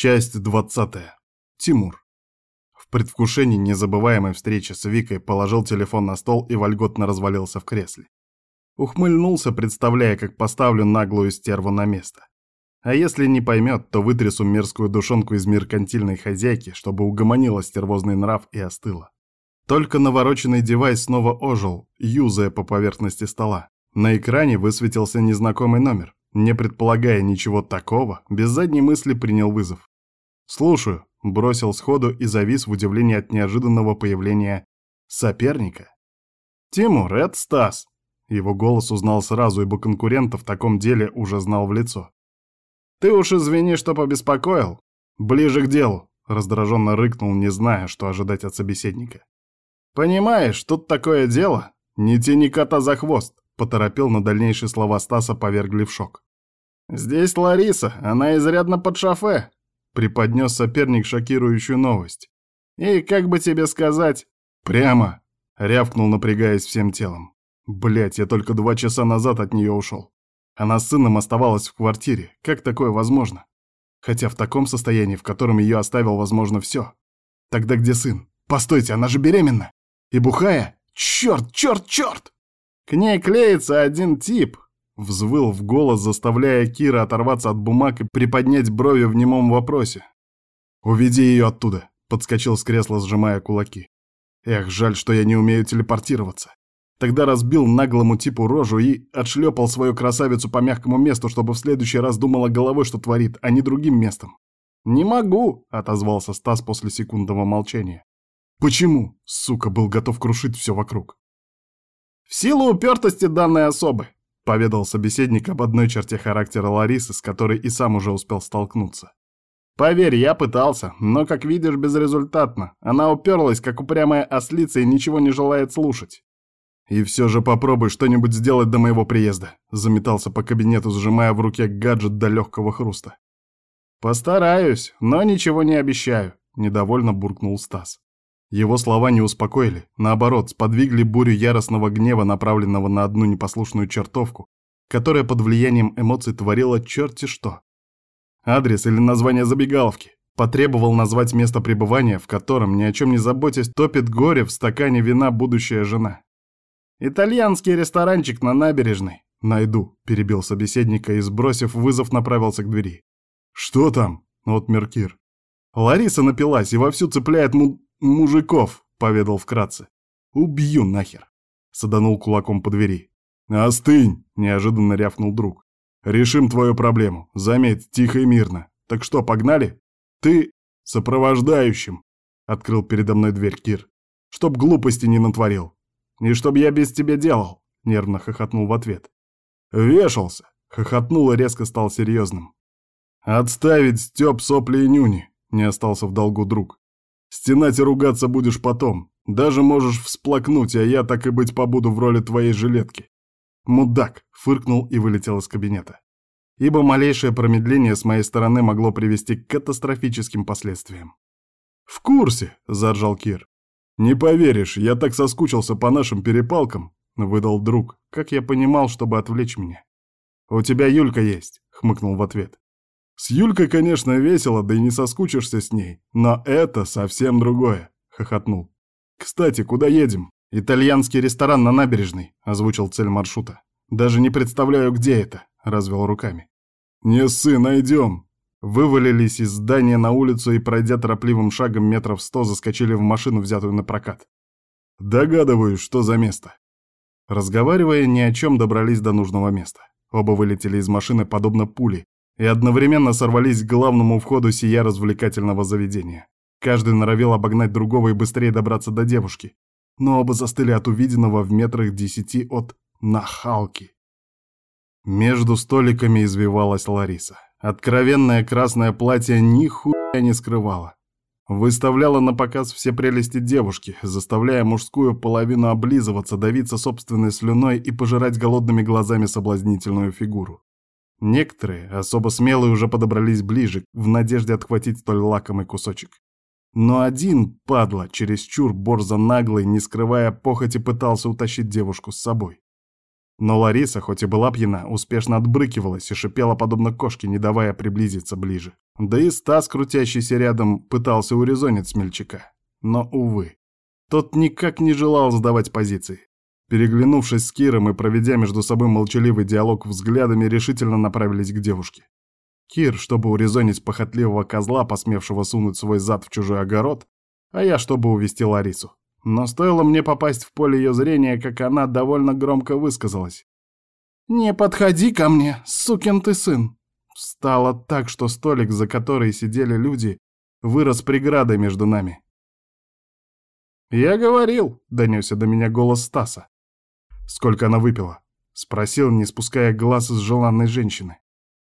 Часть двадцатая. Тимур. В предвкушении незабываемой встречи с Викой положил телефон на стол и вольготно развалился в кресле. Ухмыльнулся, представляя, как поставлю наглую стерву на место. А если не поймет, то вытрясу мерзкую душонку из меркантильной хозяйки, чтобы угомонила стервозный нрав и остыла. Только навороченный девайс снова ожил, юзая по поверхности стола. На экране высветился незнакомый номер. Не предполагая ничего такого, без задней мысли принял вызов. «Слушаю», — бросил сходу и завис в удивлении от неожиданного появления соперника. «Тимур, это Стас!» Его голос узнал сразу, ибо конкурента в таком деле уже знал в лицо. «Ты уж извини, что побеспокоил. Ближе к делу», — раздраженно рыкнул, не зная, что ожидать от собеседника. «Понимаешь, тут такое дело. Не тяни кота за хвост», — поторопил на дальнейшие слова Стаса, повергли в шок. «Здесь Лариса, она изрядно под шофе», — преподнес соперник шокирующую новость. «И как бы тебе сказать...» «Прямо!» — рявкнул, напрягаясь всем телом. Блять, я только два часа назад от нее ушел. Она с сыном оставалась в квартире. Как такое возможно? Хотя в таком состоянии, в котором ее оставил, возможно, все. Тогда где сын? Постойте, она же беременна! И бухая? Черт, черт, черт! К ней клеится один тип, Взвыл в голос, заставляя Кира оторваться от бумаг и приподнять брови в немом вопросе. «Уведи ее оттуда», — подскочил с кресла, сжимая кулаки. «Эх, жаль, что я не умею телепортироваться. Тогда разбил наглому типу рожу и отшлепал свою красавицу по мягкому месту, чтобы в следующий раз думала головой, что творит, а не другим местом. «Не могу», — отозвался Стас после секундного молчания. «Почему?» — сука был готов крушить все вокруг. «В силу упертости данной особы», — поведал собеседник об одной черте характера Ларисы, с которой и сам уже успел столкнуться. «Поверь, я пытался, но, как видишь, безрезультатно. Она уперлась, как упрямая ослица, и ничего не желает слушать. «И все же попробуй что-нибудь сделать до моего приезда», — заметался по кабинету, сжимая в руке гаджет до легкого хруста. «Постараюсь, но ничего не обещаю», — недовольно буркнул Стас. Его слова не успокоили, наоборот, сподвигли бурю яростного гнева, направленного на одну непослушную чертовку, которая под влиянием эмоций творила черти что. Адрес или название забегаловки. Потребовал назвать место пребывания, в котором, ни о чем не заботясь, топит горе в стакане вина будущая жена. «Итальянский ресторанчик на набережной». «Найду», — перебил собеседника и, сбросив вызов, направился к двери. «Что там?» — вот Меркир. «Лариса напилась и вовсю цепляет му... мужиков», — поведал вкратце. «Убью нахер», — саданул кулаком по двери. «Остынь!» — неожиданно рявкнул друг. «Решим твою проблему. Заметь, тихо и мирно. Так что, погнали? Ты сопровождающим!» — открыл передо мной дверь Кир. «Чтоб глупости не натворил. «И чтоб я без тебя делал?» — нервно хохотнул в ответ. «Вешался!» — хохотнул и резко стал серьезным. «Отставить Степ, сопли и нюни!» — не остался в долгу друг. «Стенать и ругаться будешь потом. Даже можешь всплакнуть, а я, так и быть, побуду в роли твоей жилетки». «Мудак!» — фыркнул и вылетел из кабинета. Ибо малейшее промедление с моей стороны могло привести к катастрофическим последствиям. «В курсе!» — заржал Кир. «Не поверишь, я так соскучился по нашим перепалкам», — выдал друг, как я понимал, чтобы отвлечь меня. «У тебя Юлька есть», — хмыкнул в ответ. «С Юлькой, конечно, весело, да и не соскучишься с ней, но это совсем другое», — хохотнул. «Кстати, куда едем?» «Итальянский ресторан на набережной», — озвучил цель маршрута. «Даже не представляю, где это», — развел руками. «Не ссы, найдем», Вывалились из здания на улицу и, пройдя торопливым шагом метров сто, заскочили в машину, взятую на прокат. Догадываюсь, что за место. Разговаривая ни о чем, добрались до нужного места. Оба вылетели из машины подобно пули и одновременно сорвались к главному входу сия развлекательного заведения. Каждый норовил обогнать другого и быстрее добраться до девушки, но оба застыли от увиденного в метрах десяти от нахалки. Между столиками извивалась Лариса. Откровенное красное платье нихуя не скрывало. Выставляло на показ все прелести девушки, заставляя мужскую половину облизываться, давиться собственной слюной и пожирать голодными глазами соблазнительную фигуру. Некоторые, особо смелые, уже подобрались ближе, в надежде отхватить столь лакомый кусочек. Но один, падла, чересчур борзо наглый, не скрывая похоти, пытался утащить девушку с собой. Но Лариса, хоть и была пьяна, успешно отбрыкивалась и шипела подобно кошке, не давая приблизиться ближе. Да и Стас, крутящийся рядом, пытался урезонить смельчака. Но, увы, тот никак не желал сдавать позиции. Переглянувшись с Киром и проведя между собой молчаливый диалог взглядами, решительно направились к девушке. Кир, чтобы урезонить похотливого козла, посмевшего сунуть свой зад в чужой огород, а я, чтобы увести Ларису. Но стоило мне попасть в поле ее зрения, как она довольно громко высказалась. «Не подходи ко мне, сукин ты сын!» Стало так, что столик, за который сидели люди, вырос преградой между нами. «Я говорил», — донесся до меня голос Стаса. «Сколько она выпила?» — спросил, не спуская глаз из желанной женщины.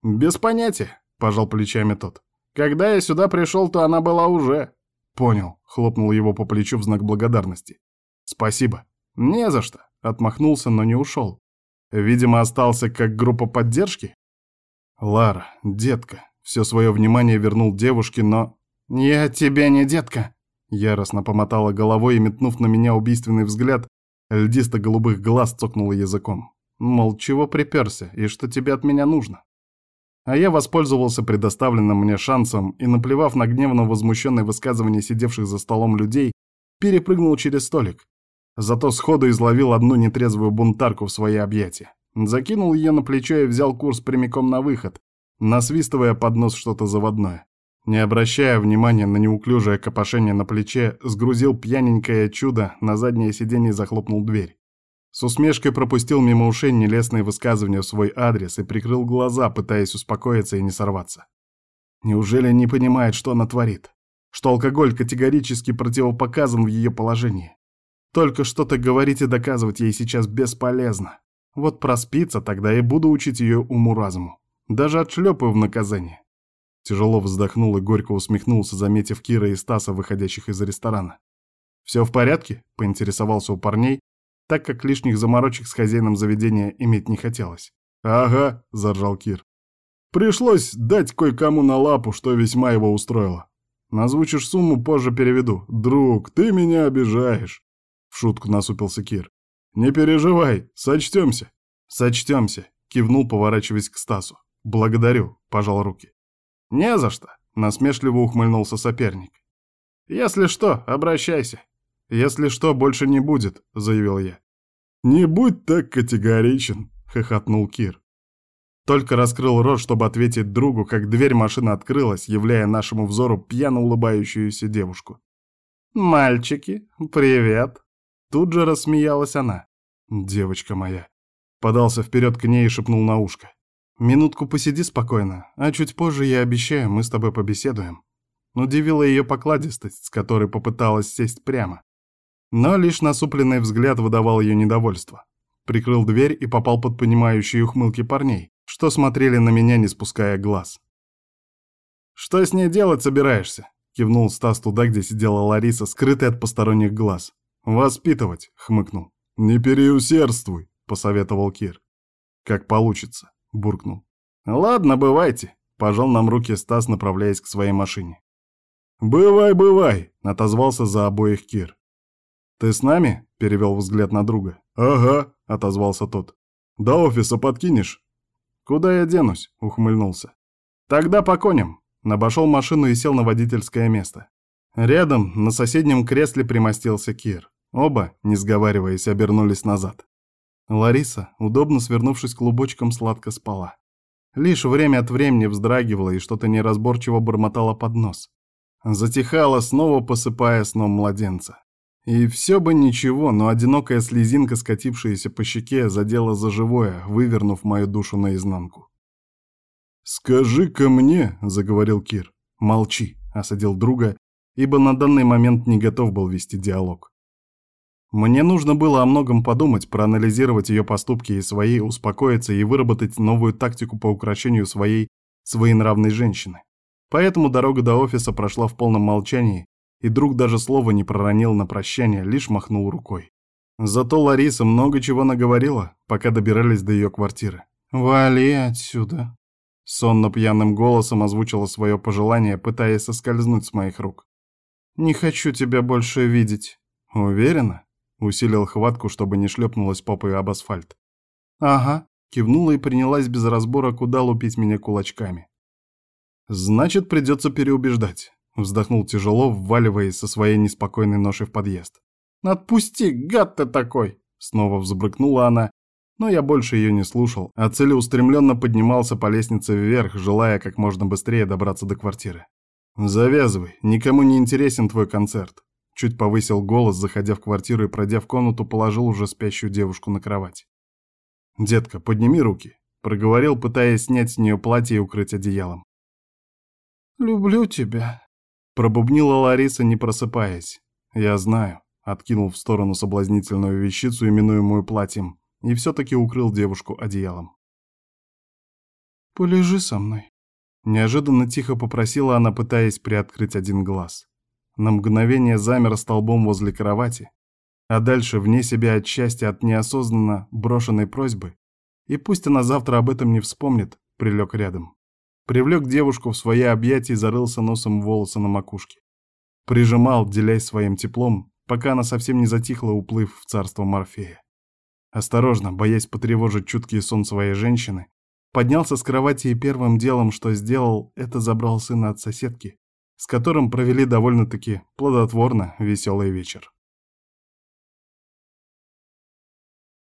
«Без понятия», — пожал плечами тот. «Когда я сюда пришел, то она была уже». «Понял», — хлопнул его по плечу в знак благодарности. «Спасибо». «Не за что», — отмахнулся, но не ушел. Видимо, остался как группа поддержки. «Лара, детка», — все свое внимание вернул девушке, но... «Я тебе не детка», — яростно помотала головой и, метнув на меня убийственный взгляд, льдисто-голубых глаз цокнула языком. Мол, чего приперся и что тебе от меня нужно? А я воспользовался предоставленным мне шансом и, наплевав на гневно возмущенное высказывание сидевших за столом людей, перепрыгнул через столик. Зато сходу изловил одну нетрезвую бунтарку в свои объятия. Закинул ее на плечо и взял курс прямиком на выход, насвистывая под нос что-то заводное. Не обращая внимания на неуклюжее копошение на плече, сгрузил пьяненькое чудо на заднее сиденье и захлопнул дверь. С усмешкой пропустил мимо ушей нелестные высказывания в свой адрес и прикрыл глаза, пытаясь успокоиться и не сорваться. Неужели не понимает, что она творит? Что алкоголь категорически противопоказан в ее положении? Только что-то говорить и доказывать ей сейчас бесполезно. Вот проспится, тогда и буду учить ее уму-разуму. Даже отшлепаю в наказание. Тяжело вздохнул и горько усмехнулся, заметив Кира и Стаса, выходящих из ресторана. «Все в порядке?» — поинтересовался у парней, так как лишних заморочек с хозяином заведения иметь не хотелось. «Ага», — заржал Кир. «Пришлось дать кое-кому на лапу, что весьма его устроило. Назвучишь сумму, позже переведу. Друг, ты меня обижаешь!» В шутку насупился Кир. «Не переживай, сочтемся». «Сочтемся», — кивнул, поворачиваясь к Стасу. «Благодарю», — пожал руки. «Не за что», — насмешливо ухмыльнулся соперник. «Если что, обращайся. «Если что, больше не будет», — заявил я. «Не будь так категоричен», — хохотнул Кир. Только раскрыл рот, чтобы ответить другу, как дверь машины открылась, являя нашему взору пьяно улыбающуюся девушку. «Мальчики, привет!» Тут же рассмеялась она. «Девочка моя». Подался вперед к ней и шепнул на ушко. «Минутку посиди спокойно, а чуть позже, я обещаю, мы с тобой побеседуем». Удивила ее покладистость, с которой попыталась сесть прямо. Но лишь насупленный взгляд выдавал ее недовольство. Прикрыл дверь и попал под понимающие ухмылки парней, что смотрели на меня, не спуская глаз. «Что с ней делать собираешься?» — кивнул Стас туда, где сидела Лариса, скрытая от посторонних глаз. «Воспитывать», — хмыкнул. «Не переусердствуй», — посоветовал Кир. «Как получится», — буркнул. «Ладно, бывайте», — пожал нам руки Стас, направляясь к своей машине. «Бывай, бывай», — отозвался за обоих Кир. «Ты с нами?» — перевел взгляд на друга. «Ага», — отозвался тот. «До офиса подкинешь?» «Куда я денусь?» — ухмыльнулся. «Тогда по коням». Набошел машину и сел на водительское место. Рядом, на соседнем кресле примостился Кир. Оба, не сговариваясь, обернулись назад. Лариса, удобно свернувшись клубочком, сладко спала. Лишь время от времени вздрагивала и что-то неразборчиво бормотала под нос. Затихала, снова посыпая сном младенца. И все бы ничего, но одинокая слезинка, скатившаяся по щеке, задела за живое, вывернув мою душу наизнанку. «Скажи-ка мне», — заговорил Кир. «Молчи», — осадил друга, ибо на данный момент не готов был вести диалог. Мне нужно было о многом подумать, проанализировать ее поступки и свои, успокоиться и выработать новую тактику по укрощению своей своенравной женщины. Поэтому дорога до офиса прошла в полном молчании, и друг даже слова не проронил на прощание, лишь махнул рукой. Зато Лариса много чего наговорила, пока добирались до ее квартиры. «Вали отсюда!» Сонно пьяным голосом озвучила свое пожелание, пытаясь соскользнуть с моих рук. «Не хочу тебя больше видеть». «Уверена?» Усилил хватку, чтобы не шлепнулась попой об асфальт. Ага, кивнула и принялась без разбора куда лупить меня кулачками. Значит, придется переубеждать. Вздохнул тяжело, вваливаясь со своей неспокойной ношей в подъезд. «Отпусти, гад ты такой!» Снова взбрыкнула она, но я больше ее не слушал, а целеустремленно поднимался по лестнице вверх, желая как можно быстрее добраться до квартиры. «Завязывай, никому не интересен твой концерт». Чуть повысил голос, заходя в квартиру и, пройдя в комнату, положил уже спящую девушку на кровать. «Детка, подними руки», — проговорил, пытаясь снять с нее платье и укрыть одеялом. «Люблю тебя», — пробубнила Лариса, не просыпаясь. «Я знаю», — откинул в сторону соблазнительную вещицу, именуемую платьем, и все-таки укрыл девушку одеялом. «Полежи со мной», — неожиданно тихо попросила она, пытаясь приоткрыть один глаз. На мгновение замер столбом возле кровати, а дальше, вне себя от счастья от неосознанно брошенной просьбы, и пусть она завтра об этом не вспомнит, прилег рядом. Привлек девушку в свои объятия и зарылся носом в волосы на макушке. Прижимал, делясь своим теплом, пока она совсем не затихла, уплыв в царство Морфея. Осторожно, боясь потревожить чуткий сон своей женщины, поднялся с кровати и первым делом, что сделал, это забрал сына от соседки, с которым провели довольно-таки плодотворно веселый вечер.